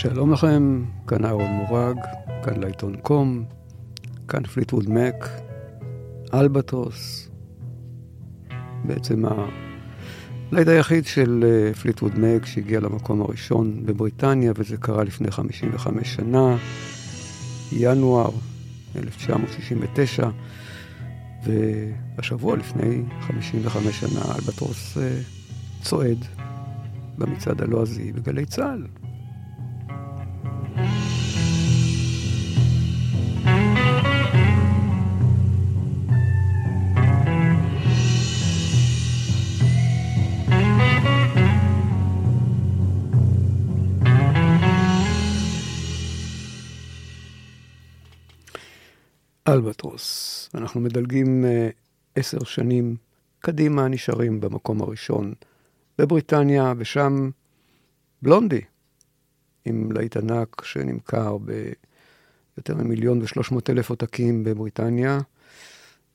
שלום לכם, כאן אהרון מורג, כאן להיטון קום, כאן פליטווד מק, אלבטרוס. בעצם הלהיט היחיד של אה, פליטווד מק שהגיע למקום הראשון בבריטניה, וזה קרה לפני 55 שנה, ינואר 1969, והשבוע לפני 55 שנה אלבטרוס אה, צועד במצעד הלועזי בגלי צה"ל. אלבטרוס. אנחנו מדלגים אה, עשר שנים קדימה, נשארים במקום הראשון בבריטניה, ושם בלונדי, עם להיט ענק שנמכר ביותר ממיליון ושלוש מאות אלף עותקים בבריטניה.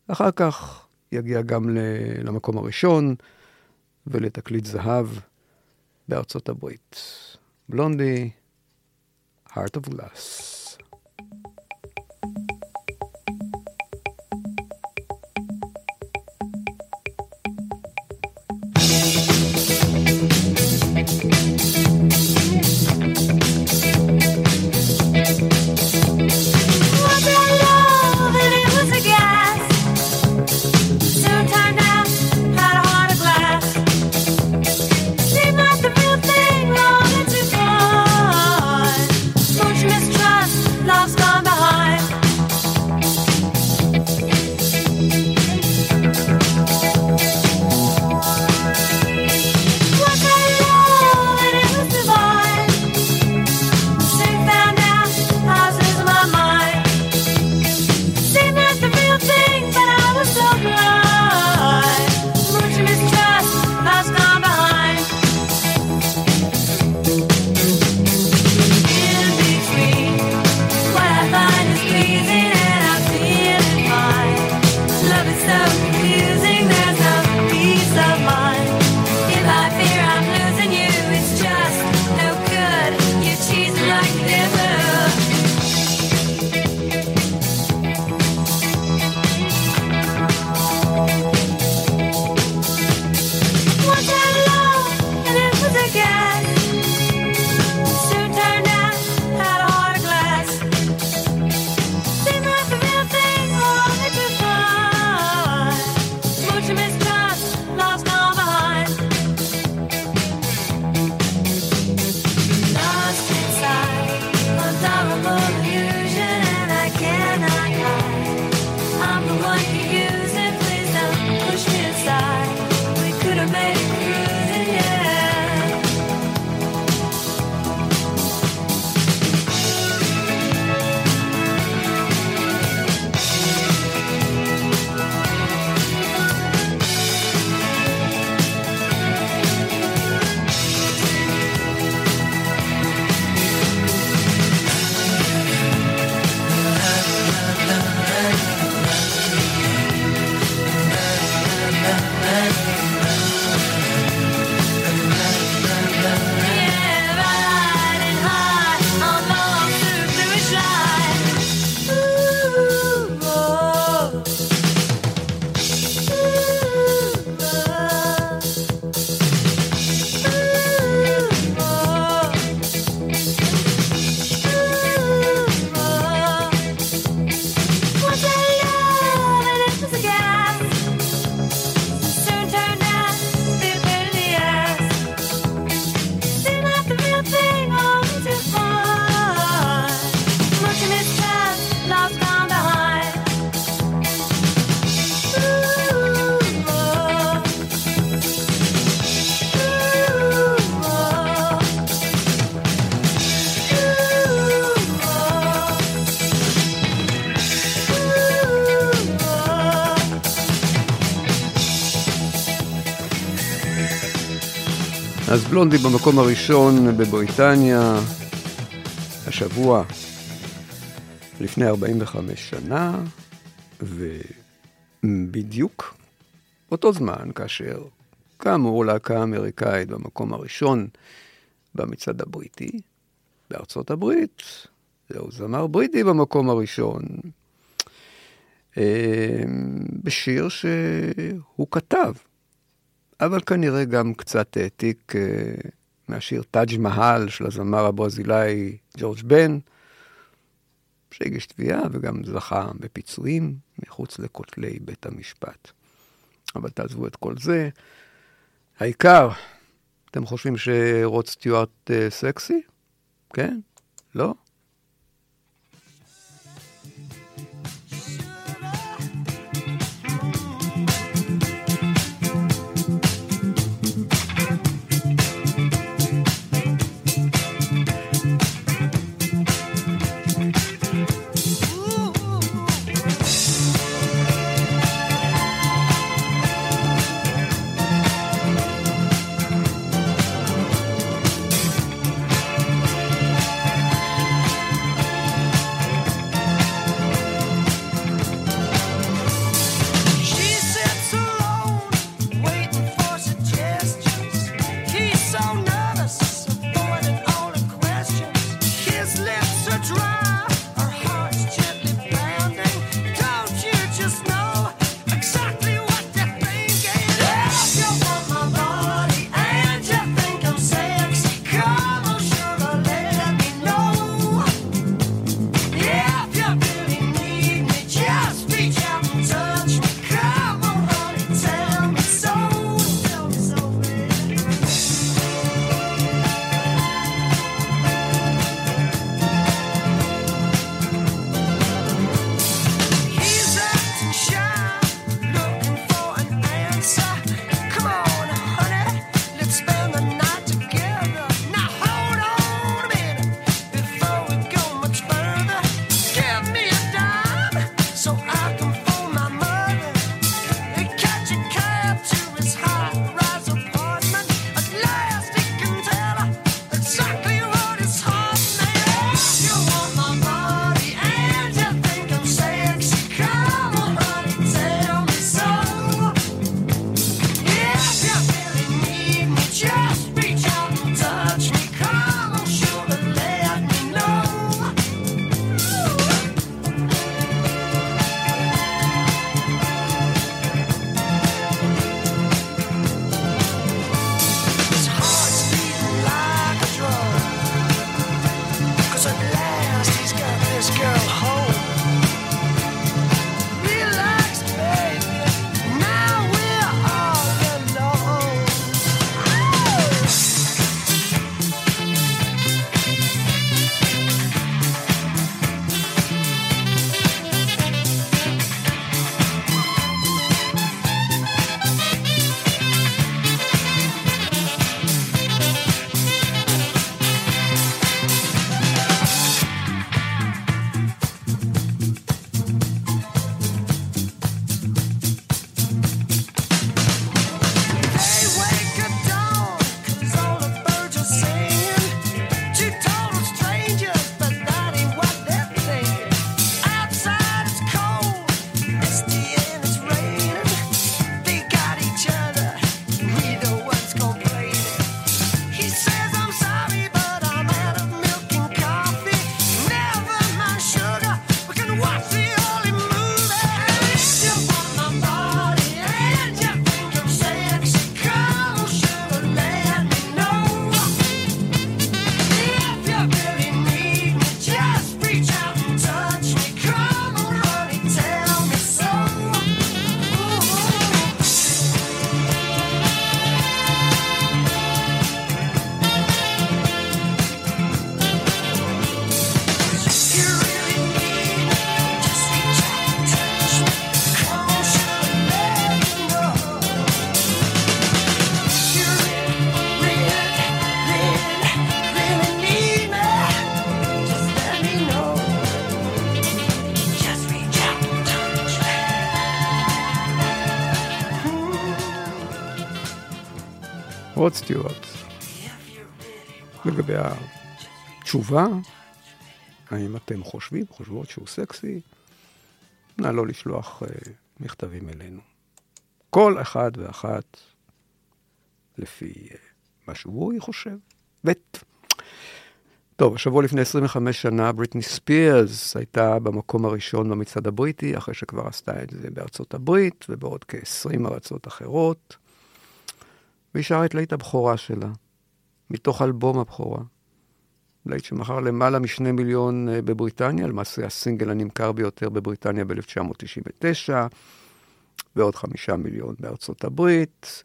אחר כך יגיע גם למקום הראשון ולתקליט זהב בארצות הברית. בלונדי, Heart of Glass. אז בלונדי במקום הראשון בבריטניה, השבוע, לפני 45 שנה, ובדיוק אותו זמן, כאשר כאמור להקה אמריקאית במקום הראשון במצעד הבריטי, בארצות הברית, זהו זמר בריטי במקום הראשון, אה, בשיר שהוא כתב, אבל כנראה גם קצת העתיק מהשיר טאג' מהל של הזמר הברזילאי ג'ורג' בן, שהגיש תביעה וגם זכה בפיצויים מחוץ לכותלי בית המשפט. אבל תעזבו את כל זה. העיקר, אתם חושבים שרוד סטיוארט אה, סקסי? כן? לא? רוד סטיוארט. לגבי התשובה, האם אתם חושבים, חושבות שהוא סקסי, נא לא לשלוח uh, מכתבים אלינו. כל אחד ואחת לפי uh, מה שהוא חושב. ב' טוב, השבוע לפני 25 שנה בריטני ספירס הייתה במקום הראשון במצעד הבריטי, אחרי שכבר עשתה את זה בארצות הברית ובעוד כ-20 ארצות אחרות. והיא שרה את להיט הבכורה שלה, מתוך אלבום הבכורה. להיט שמכר למעלה משני מיליון אה, בבריטניה, למעשה הסינגל הנמכר ביותר בבריטניה ב-1999, ועוד חמישה מיליון בארצות הברית,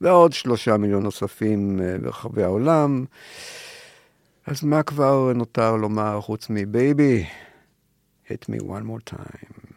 ועוד שלושה מיליון נוספים אה, ברחבי העולם. אז מה כבר נותר לומר חוץ מבייבי? hit me one more time.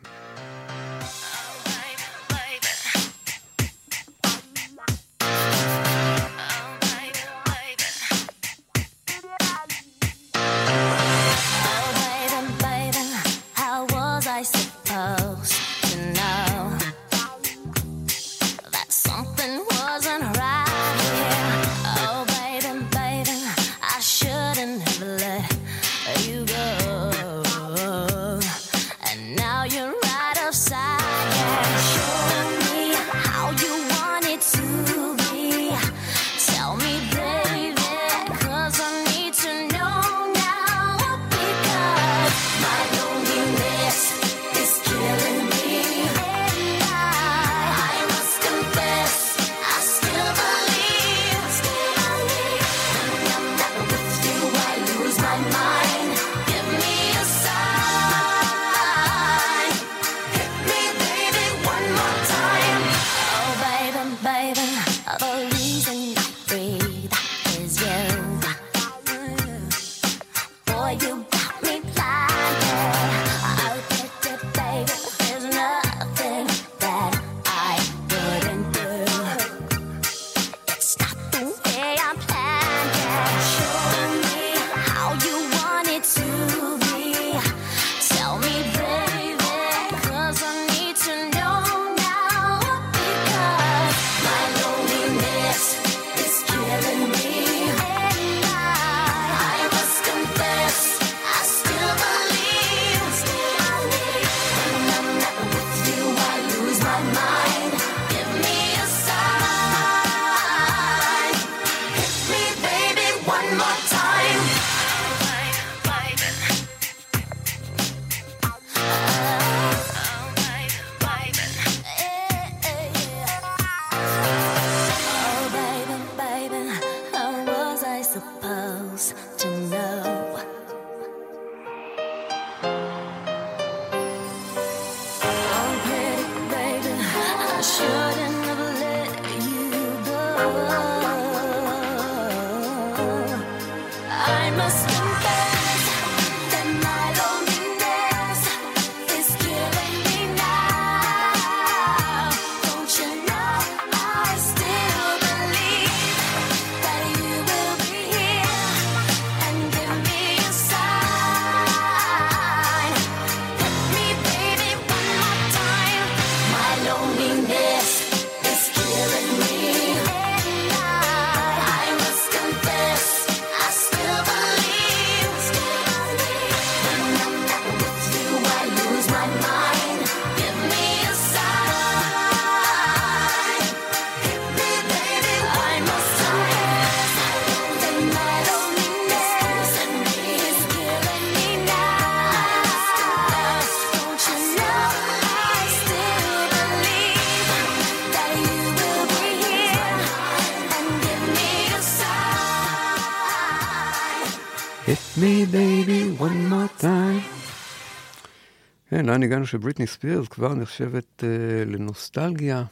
לאן הגענו שבריטני ספירס כבר נחשבת uh, לנוסטלגיה,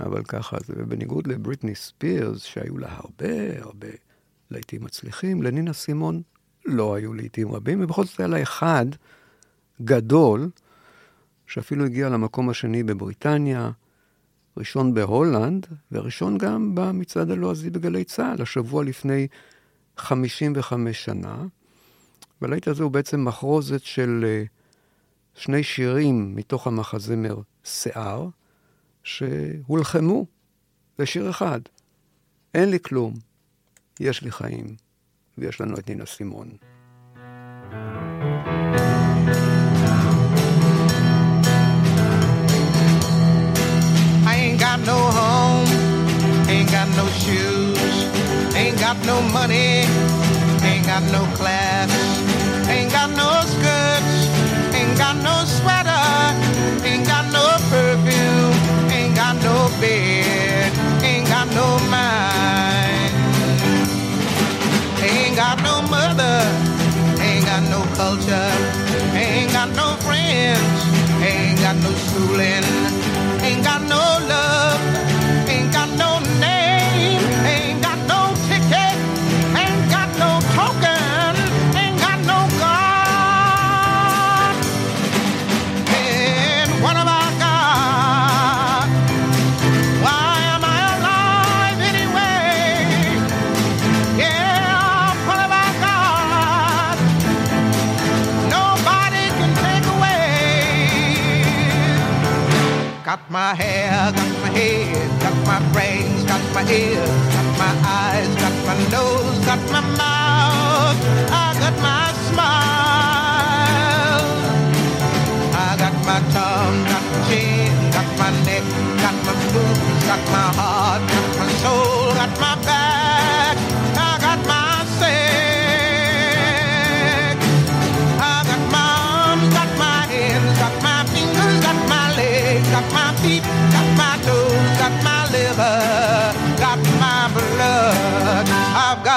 אבל ככה זה. ובניגוד לבריטני ספירס, שהיו לה הרבה הרבה להיטים מצליחים, לנינה סימון לא היו להיטים רבים, ובכל זאת היה לה אחד גדול, שאפילו הגיע למקום השני בבריטניה, ראשון בהולנד, וראשון גם במצעד הלועזי בגלי צה"ל, השבוע לפני 55 שנה. והלהיט הזה הוא בעצם מחרוזת של... Uh, שני שירים מתוך המחזמר שיער, שהולחמו לשיר אחד. אין לי כלום, יש לי חיים, ויש לנו את נינה סימון. got no home, ain't got no shoes, ain't got no money, ain't got no class, ain't got no ain't got no sweater, ain't got no perfume, ain't got no bed, ain't got no mind, ain't got no mother, ain't got no culture, ain't got no friends, ain't got no schooling, Got my hair, got my head, got my brains, got my ears, got my eyes, got my nose, got my mouth, I got my smile. I got my tongue, got my chin, got my neck, got my boobs, got my heart, got my soul, got my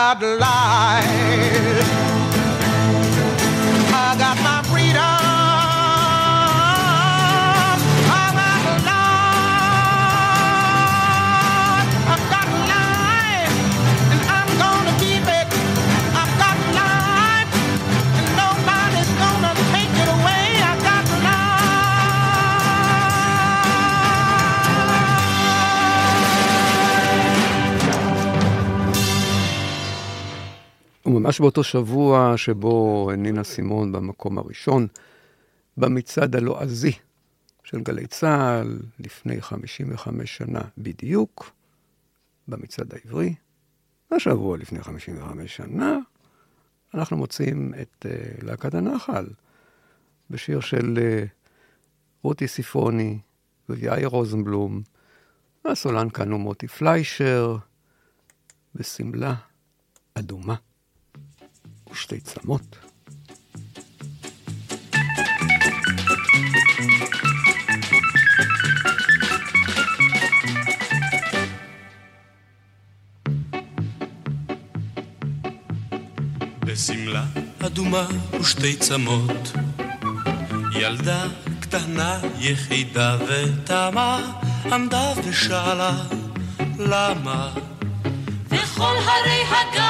I'd lie. וממש באותו שבוע שבו נינה סימון במקום הראשון, במצעד הלועזי של גלי צה"ל, לפני 55 שנה בדיוק, במצעד העברי, השבוע לפני 55 שנה, אנחנו מוצאים את uh, להקת הנחל, בשיר של uh, רותי סיפוני ויאיר רוזנבלום, והסולן כאן הוא מוטי פליישר, בשמלה אדומה. ושתי צמות. בשמלה אדומה ושתי צמות, ילדה קטנה יחידה ותמה עמדה ושאלה למה וכל הרי הגעש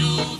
you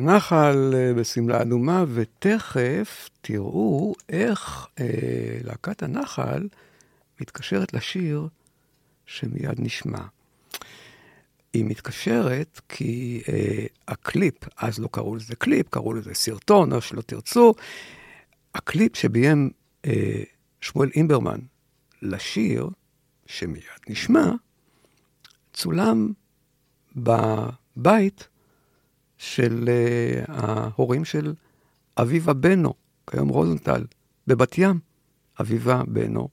הנחל אה, בשמלה אדומה, ותכף תראו איך אה, להקת הנחל מתקשרת לשיר שמיד נשמע. היא מתקשרת כי אה, הקליפ, אז לא קראו לזה קליפ, קראו לזה סרטון, או שלא תרצו, הקליפ שביים אה, שמואל אימברמן לשיר, שמיד נשמע, צולם בבית של uh, ההורים של אביבה בנו, כיום רוזנטל, בבת ים. אביבה בנו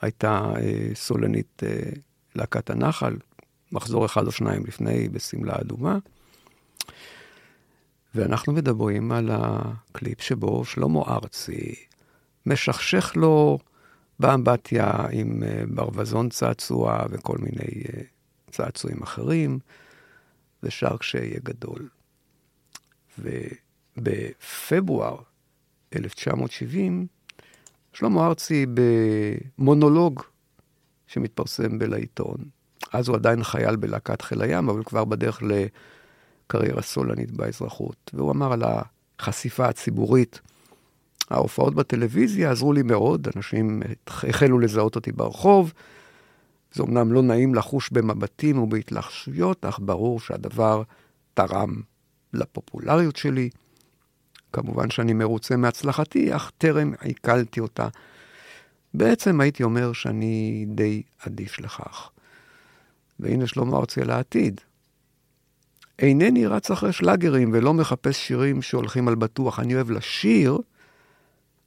הייתה uh, סולנית uh, להקת הנחל, מחזור אחד או שניים לפני בשמלה אדומה. ואנחנו מדברים על הקליפ שבו שלמה ארצי משכשך לו באמבטיה עם ברווזון צעצוע וכל מיני צעצועים אחרים, ושר כשיהיה גדול. ובפברואר 1970, שלמה ארצי במונולוג שמתפרסם בלעיתון. אז הוא עדיין חייל בלהקת חיל הים, אבל כבר בדרך לקריירה סולנית באזרחות. והוא אמר על החשיפה הציבורית. ההופעות בטלוויזיה עזרו לי מאוד, אנשים החלו לזהות אותי ברחוב. זה אמנם לא נעים לחוש במבטים ובהתלחשויות, אך ברור שהדבר תרם לפופולריות שלי. כמובן שאני מרוצה מהצלחתי, אך טרם עיכלתי אותה. בעצם הייתי אומר שאני די אדיש לכך. והנה שלמה ארצי על העתיד. אינני רץ אחרי שלאגרים ולא מחפש שירים שהולכים על בטוח. אני אוהב לשיר,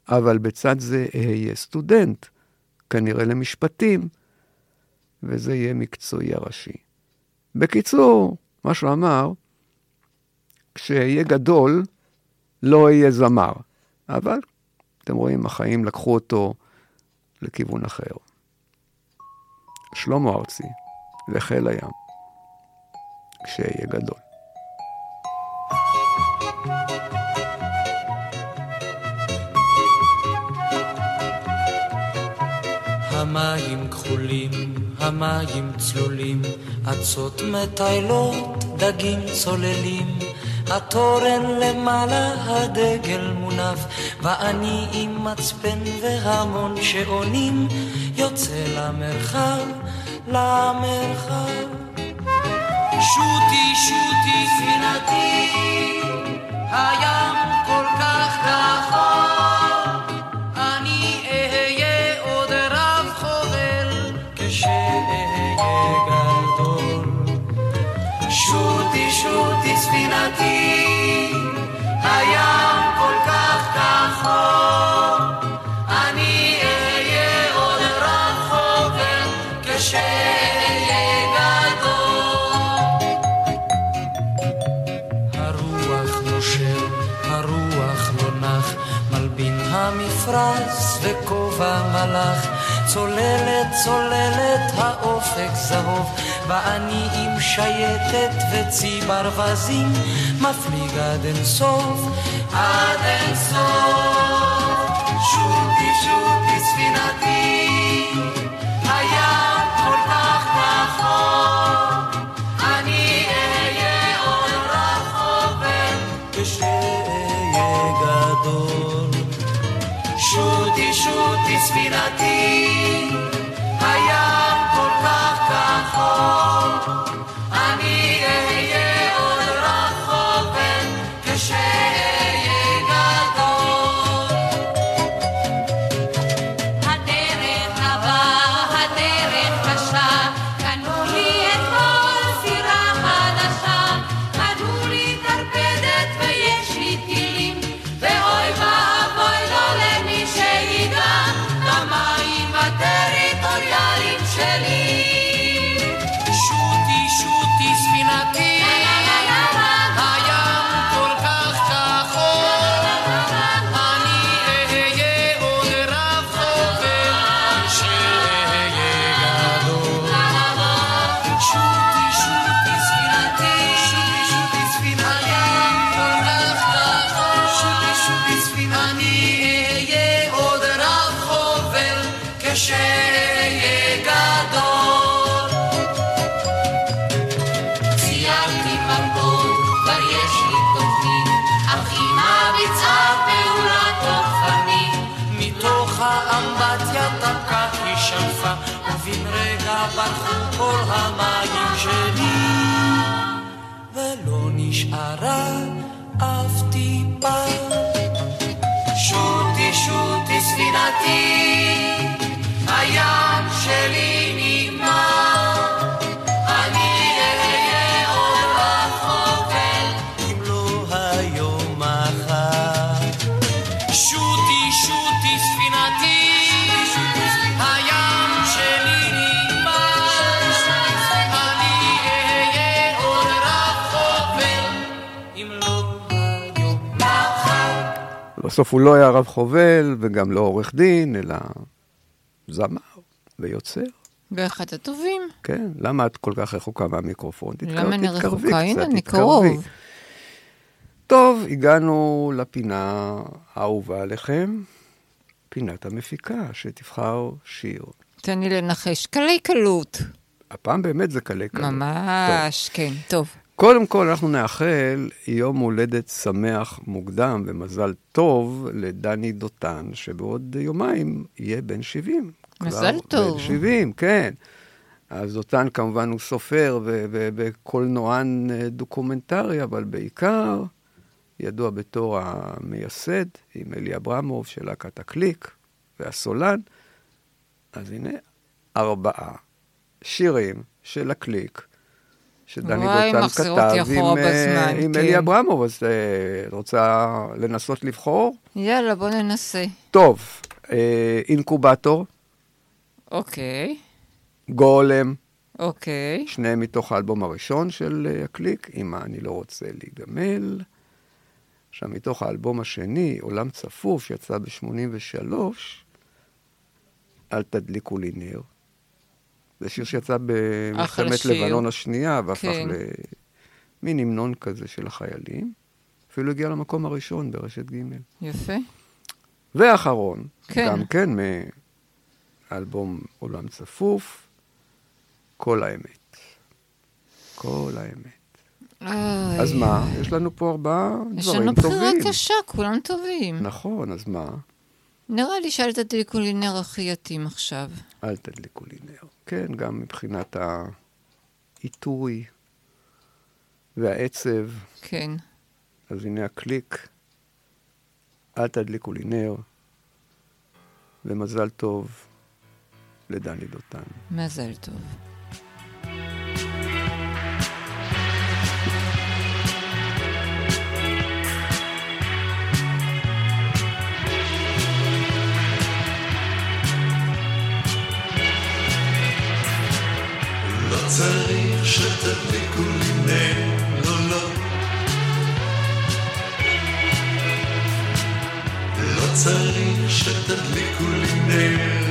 אבל בצד זה אהיה סטודנט, כנראה למשפטים, וזה יהיה מקצועי הראשי. בקיצור, מה שהוא אמר, כשאהיה גדול, לא אהיה זמר. אבל, אתם רואים, החיים לקחו אותו לכיוון אחר. שלמה ארצי וחיל הים, כשאהיה גדול. המים כחולים, המים צלולים, אצות מטיילות, דגים צוללים. התורן למעלה, הדגל מונף, ואני עם מצפן והמון שעונים, יוצא למרחב, למרחב. שוטי, שוטי, ספינתי, הים צוללת, האופק זהוב, ואני עם שייטת וצי ברווזים, מפליג עד אין סוף, עד אין סוף. שוטי, שוטי, ספינתי, הים כל כך רחוק, אני אהיה עוד רחוק כשאהיה גדול. שוטי, שוטי, ספינתי, ספינתי, בסוף הוא לא היה רב חובל וגם לא עורך דין, אלא זמר ויוצר. באחד הטובים. כן, למה את כל כך רחוקה מהמיקרופון? תתקר- למה אני רחוקה? הנה, אני. קרוב. טוב, הגענו לפינה האהובה עליכם, פינת המפיקה, שתבחר שיר. תן לי לנחש. קלי קלות. הפעם באמת זה קלה קלות. ממש, כן, טוב. קודם כל, אנחנו נאחל יום הולדת שמח מוקדם ומזל טוב לדני דותן, שבעוד יומיים יהיה בן 70. מזל טוב. בן 70, כן. אז דותן כמובן הוא סופר וקולנוען אה, דוקומנטרי, אבל בעיקר ידוע בתור המייסד עם אלי אברמוב של להקת הקליק והסולן. אז הנה ארבעה שירים של הקליק. שדני דותן כתב עם, אה, בזמן, עם כן. אלי אברמוב, אז אה, את רוצה לנסות לבחור? יאללה, בוא ננסה. טוב, אה, אינקובטור, אוקיי, גולם, אוקיי. שניהם מתוך האלבום הראשון של אה, הקליק, עם מה אני לא רוצה להיגמל. עכשיו, מתוך האלבום השני, עולם צפוף, שיצא ב-83, אל תדליקו לי נר. זה שיר שיצא במלחמת. לבנון השנייה, והפך כן. למין המנון כזה של החיילים. אפילו הגיע למקום הראשון ברשת ג'. יפה. ואחרון, כן. גם כן מאלבום עולם צפוף, כל האמת. כל האמת. אוי. אז מה? יש לנו פה ארבעה יש דברים לנו טובים. בחירה קשה, כולם טובים. נכון, אז מה? נראה לי שאל תדליקו לי נר הכי יתאים עכשיו. אל תדליקו לי נר. כן, גם מבחינת העיתוי והעצב, כן. אז הנה הקליק, אל תדליקו לי נר, ומזל טוב לדני דותן. מזל טוב. צריך שתדליקו לי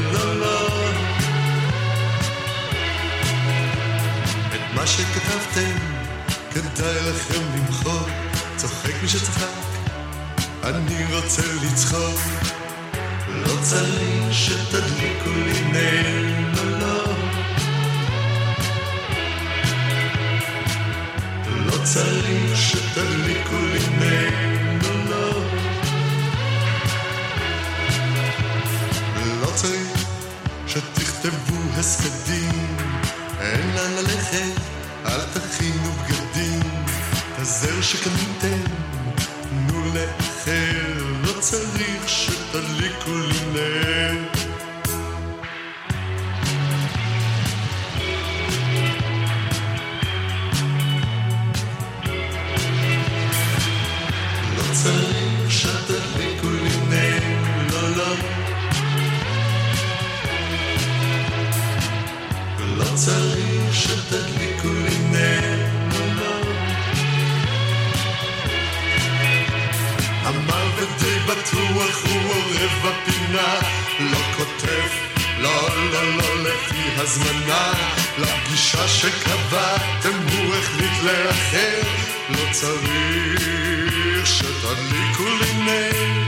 לא, לא, לא לפי הזמנה, לפגישה שקבעתם הוא החליט לאחר, לא צריך שתדליקו לי נר,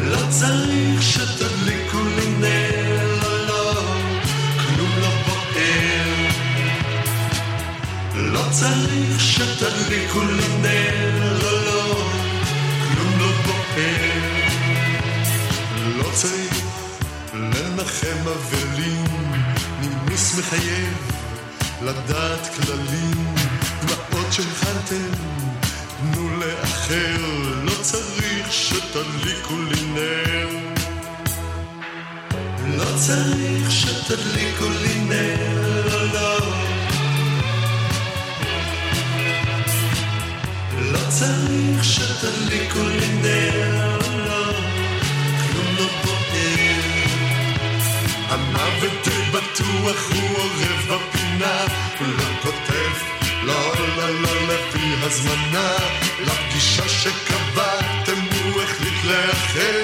לא צריך שתדליקו לי נר, לא, לא, כלום לא בוער. לא צריך שתדליקו לי נר, לא, לא, כלום לא בוער. לא צריך לנחם אבלים, נימוס מחייב, לדעת כללים, דמעות שהכנתם, תנו לאחר, לא צריך שתדליקו לי נר. צריך שתדליקו לי נר, לא. לא צריך שתדליקו לי נר, המוות די בטוח הוא אורב בפינה, לא כותב, לא, לא, לא, לפי הזמנה, לפגישה שקבעתם הוא החליט לאחר,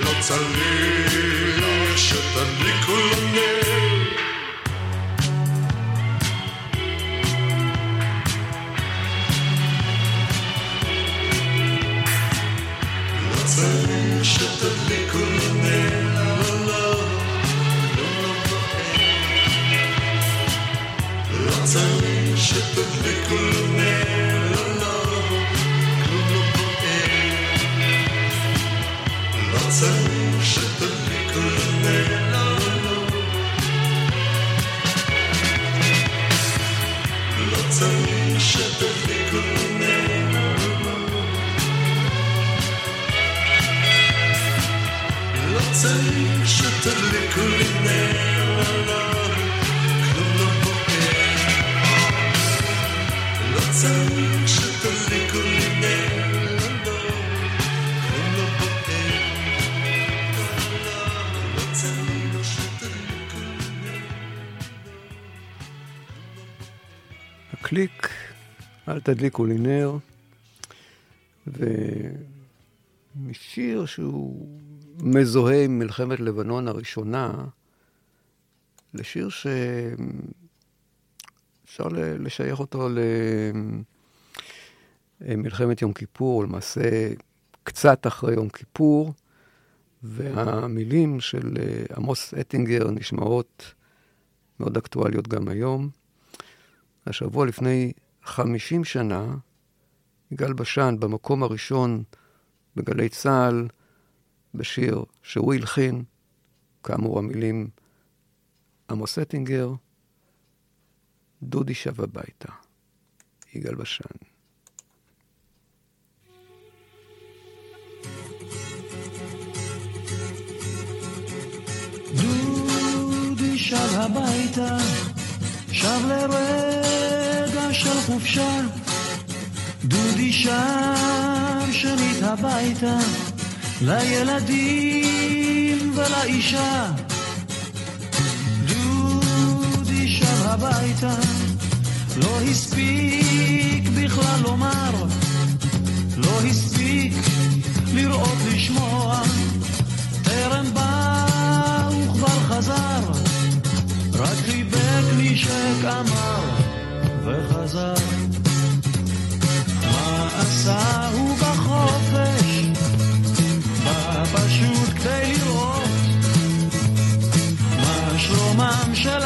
לא צריך שתדליקו לו. לא צריך שתדליקו לו לא צריך שתדליקו לו נר, לא, לא, כלום לא בוער. לא צריך שתדליקו תדליקו לי נר, ומשיר שהוא מזוהה עם מלחמת לבנון הראשונה, לשיר שאפשר לשייך אותו למלחמת יום כיפור, למעשה קצת אחרי יום כיפור, והמילים של אה, עמוס אטינגר נשמעות מאוד אקטואליות גם היום. השבוע לפני 50 שנה, יגאל בשן במקום הראשון בגלי צה"ל, בשיר שהוא הלחין, כאמור המילים עמוס אטינגר, דודי שב הביתה, יגאל בשן. שב הביתה, שב לרגע של חופשה. דודי שב שנית הביתה, לילדים ולאישה. דודי שב הביתה, לא הספיק בכלל לומר, לא הספיק לראות לשמוע. טרם בא וכבר חזר, רק חיבק נשק אמר וחזר. מה עשה הוא בחופש? בא פשוט כדי לראות מה שלומם של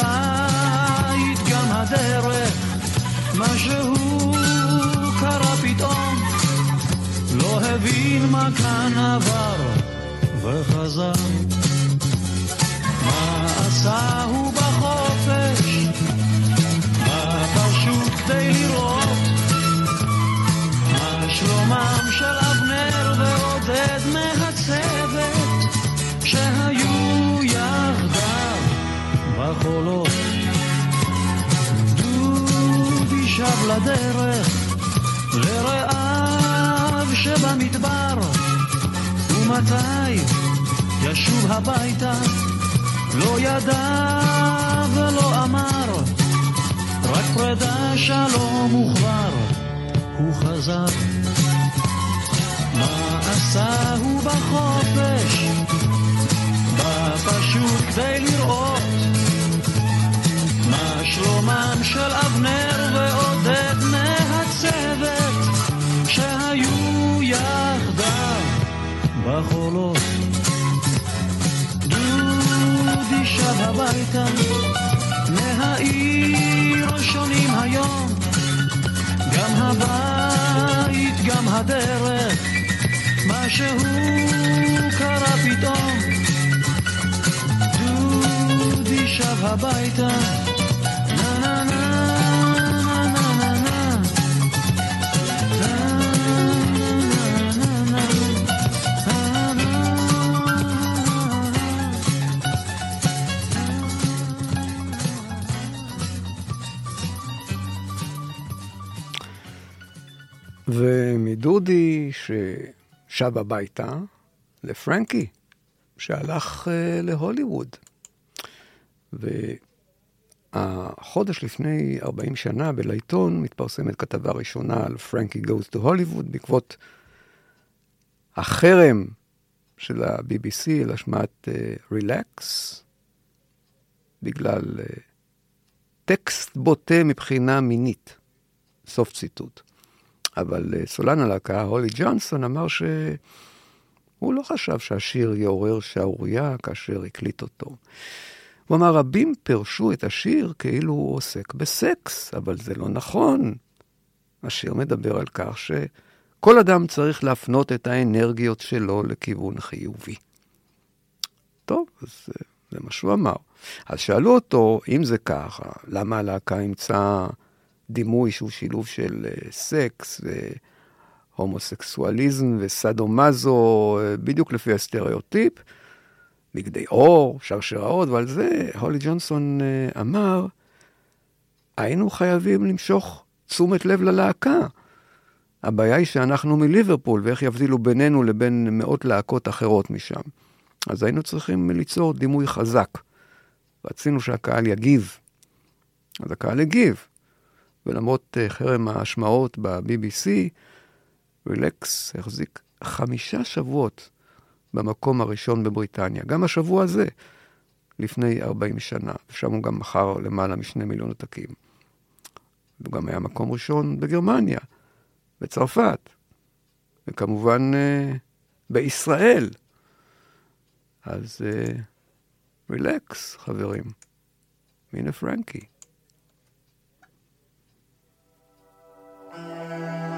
הבית, גם הדרך, משהו קרה פתאום, לא הבין מה כאן עבר וחזר. מה עשה הוא בחופש? בא פשוט כדי לראות מה שלומם של אבנר ועודד מהצוות שהיו בחולות. דודי שב לדרך לרעב שבמדבר ומתי ישוב הביתה לא ידע ולא אמר רק פרידה שלום וכבר הוא חזר. מה עשה הוא בחופש? בא פשוט כדי לראות שלומם של אבנר ועודד מהצוות שהיו יחדיו בחולות. דודי שב הביתה מהעיר שונים היום גם הבית, גם הדרך, משהו קרה פתאום. דודי שב הביתה. ומדודי ששב הביתה לפרנקי, שהלך uh, להוליווד. והחודש לפני 40 שנה בלעיתון מתפרסמת כתבה ראשונה על פרנקי goes to הוליווד בעקבות החרם של ה-BBC על השמעת רילקס, בגלל uh, טקסט בוטה מבחינה מינית. סוף ציטוט. אבל אה, סולן הלהקה, הולי ג'ונסון, אמר שהוא לא חשב שהשיר יעורר שערורייה כאשר הקליט אותו. הוא אמר, רבים פירשו את השיר כאילו הוא עוסק בסקס, אבל זה לא נכון. השיר מדבר על כך שכל אדם צריך להפנות את האנרגיות שלו לכיוון חיובי. טוב, אז אה, זה מה שהוא אמר. אז שאלו אותו, אם זה ככה, למה הלהקה אימצה דימוי שהוא שילוב של אה, סקס והומוסקסואליזם וסאדו-מאזו, אה, בדיוק לפי הסטריאוטיפ, בגדי עור, שרשראות, ועל זה הולי ג'ונסון אמר, היינו חייבים למשוך תשומת לב ללהקה. הבעיה היא שאנחנו מליברפול, ואיך יבדילו בינינו לבין מאות להקות אחרות משם. אז היינו צריכים ליצור דימוי חזק. רצינו שהקהל יגיב. אז הקהל הגיב. ולמרות uh, חרם ההשמעות ב-BBC, רילקס החזיק חמישה שבועות במקום הראשון בבריטניה. גם השבוע הזה, לפני 40 שנה, ושם הוא גם מכר למעלה משני מיליון עותקים. הוא גם היה מקום ראשון בגרמניה, בצרפת, וכמובן uh, בישראל. אז רילקס, uh, חברים. הנה פרנקי. Música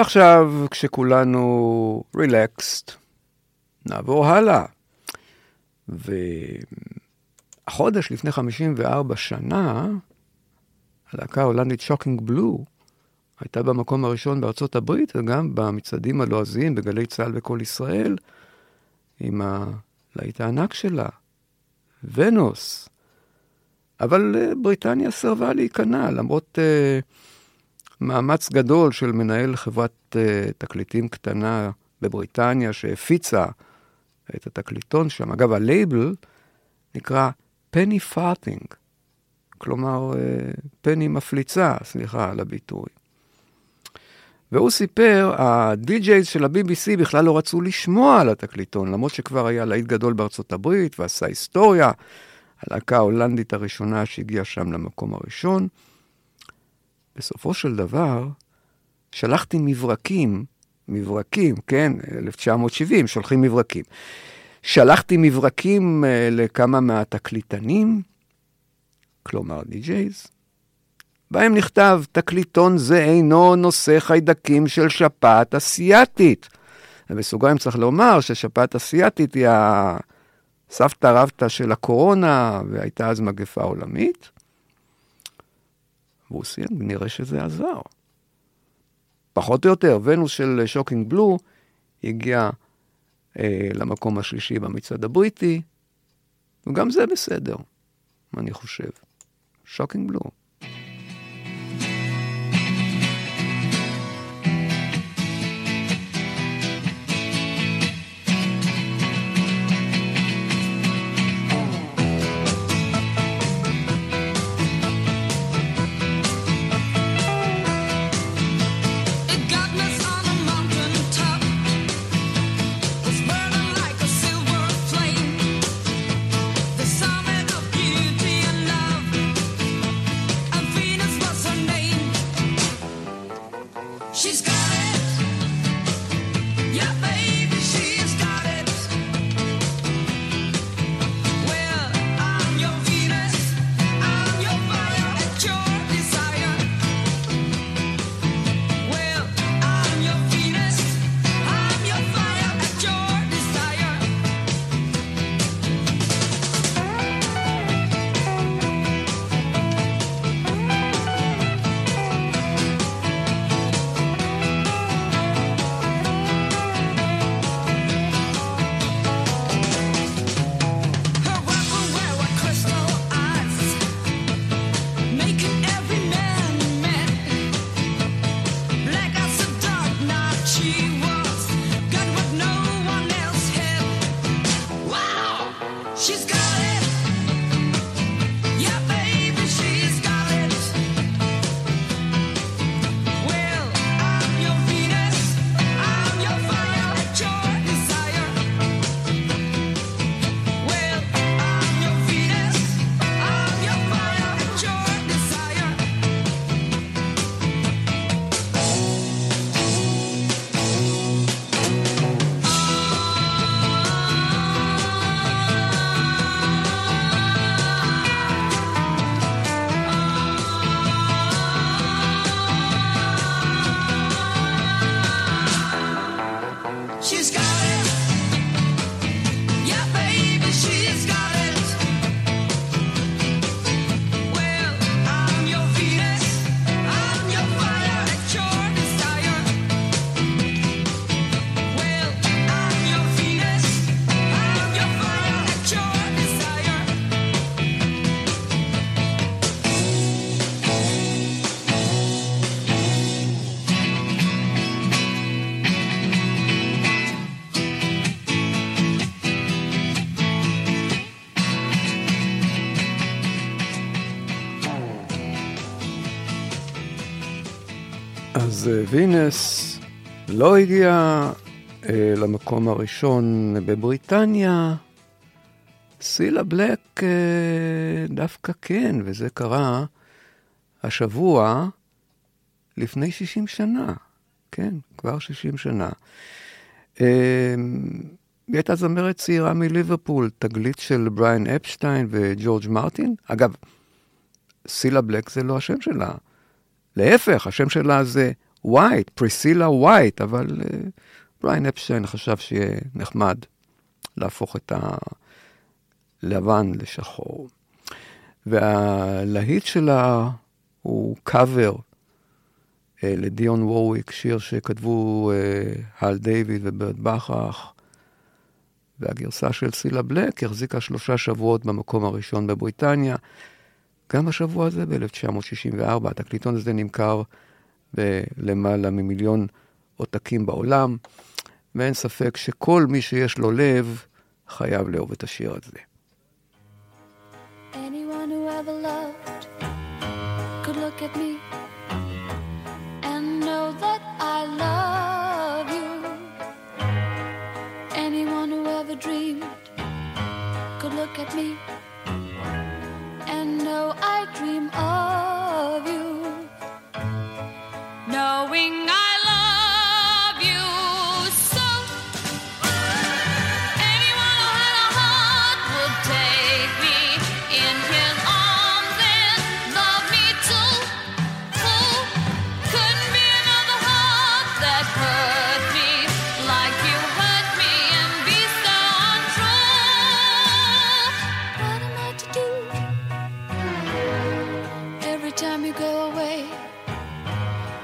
ועכשיו, כשכולנו רילקסט, נעבור הלאה. והחודש לפני 54 שנה, הלהקה ההולנדית שוקינג בלו הייתה במקום הראשון בארצות הברית, וגם במצעדים הלועזיים בגלי צה"ל וכל ישראל, עם הלהיט הענק שלה, ונוס. אבל אה, בריטניה סירבה להיכנע, למרות uh, מאמץ גדול של מנהל חברת אה, תקליטים קטנה בבריטניה, שהפיצה את התקליטון שם. אגב, הלייבל נקרא Penny Farthing, כלומר, אה, Penny מפליצה, סליחה על הביטוי. והוא סיפר, ה-DJs של ה-BBC בכלל לא רצו לשמוע על התקליטון, למרות שכבר היה להיט גדול בארצות הברית ועשה היסטוריה. הלהקה ההולנדית הראשונה שהגיעה שם למקום הראשון. בסופו של דבר, שלחתי מברקים, מברקים, כן, 1970, שולחים מברקים. שלחתי מברקים uh, לכמה מהתקליטנים, כלומר די-ג'ייז, בהם נכתב, תקליטון זה אינו נושא חיידקים של שפעת אסיאתית. ובסוגריים צריך לומר ששפעת אסיאתית היא הסבתא רבתא של הקורונה, והייתה אז מגפה עולמית. והוא סיים, נראה שזה עזר. פחות או יותר, Venus של Shocking Blue הגיע אה, למקום השלישי במצעד הבריטי, וגם זה בסדר, אני חושב. Shocking Blue. וינס לא הגיע אה, למקום הראשון בבריטניה. סילה בלק אה, דווקא כן, וזה קרה השבוע לפני 60 שנה. כן, כבר 60 שנה. אה, היא הייתה זמרת צעירה מליברפול, תגלית של בריאן אפשטיין וג'ורג' מרטין. אגב, סילה בלק זה לא השם שלה. להפך, השם שלה זה ווייט, פריסילה ווייט, אבל אה, בריאן אפשטיין חשב שיהיה נחמד להפוך את הלבן לשחור. והלהיט שלה הוא קאבר אה, לדיון וורוויק, שיר שכתבו אה, הל דיוויד וברט בכרך, והגרסה של סילה בלק החזיקה שלושה שבועות במקום הראשון בבריטניה. גם השבוע הזה, ב-1964, התקליטון הזה נמכר בלמעלה ממיליון עותקים בעולם, ואין ספק שכל מי שיש לו לב חייב לאהוב את השיר הזה. Look at me and know I dream of time you go away,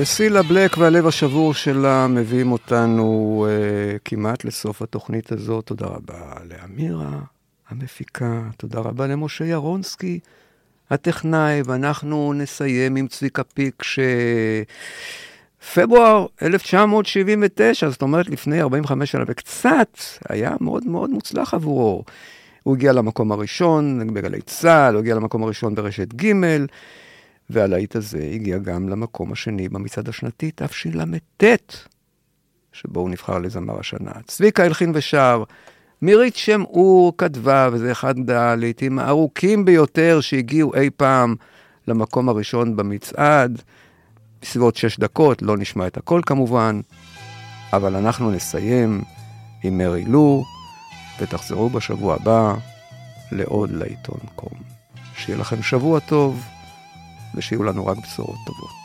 וסילה בלק והלב השבור שלה מביאים אותנו אה, כמעט לסוף התוכנית הזאת. תודה רבה לאמירה המפיקה, תודה רבה למשה ירונסקי הטכנאי, ואנחנו נסיים עם צביקה פיק ש... פברואר 1979, זאת אומרת לפני 45 שנה וקצת, היה מאוד מאוד מוצלח עבורו. הוא הגיע למקום הראשון בגלי צה"ל, הוא הגיע למקום הראשון ברשת ג', והלהיט הזה הגיע גם למקום השני במצעד השנתי תשל"ט, שבו הוא נבחר לזמר השנה. צביקה הלחין ושר, מירית שם אור כתבה, וזה אחד הלהיטים הארוכים ביותר שהגיעו אי פעם למקום הראשון במצעד. בסביבות שש דקות, לא נשמע את הכל כמובן, אבל אנחנו נסיים עם מרי לו, ותחזרו בשבוע הבא לעוד לעיתון קום. שיהיה לכם שבוע טוב, ושיהיו לנו רק בשורות טובות.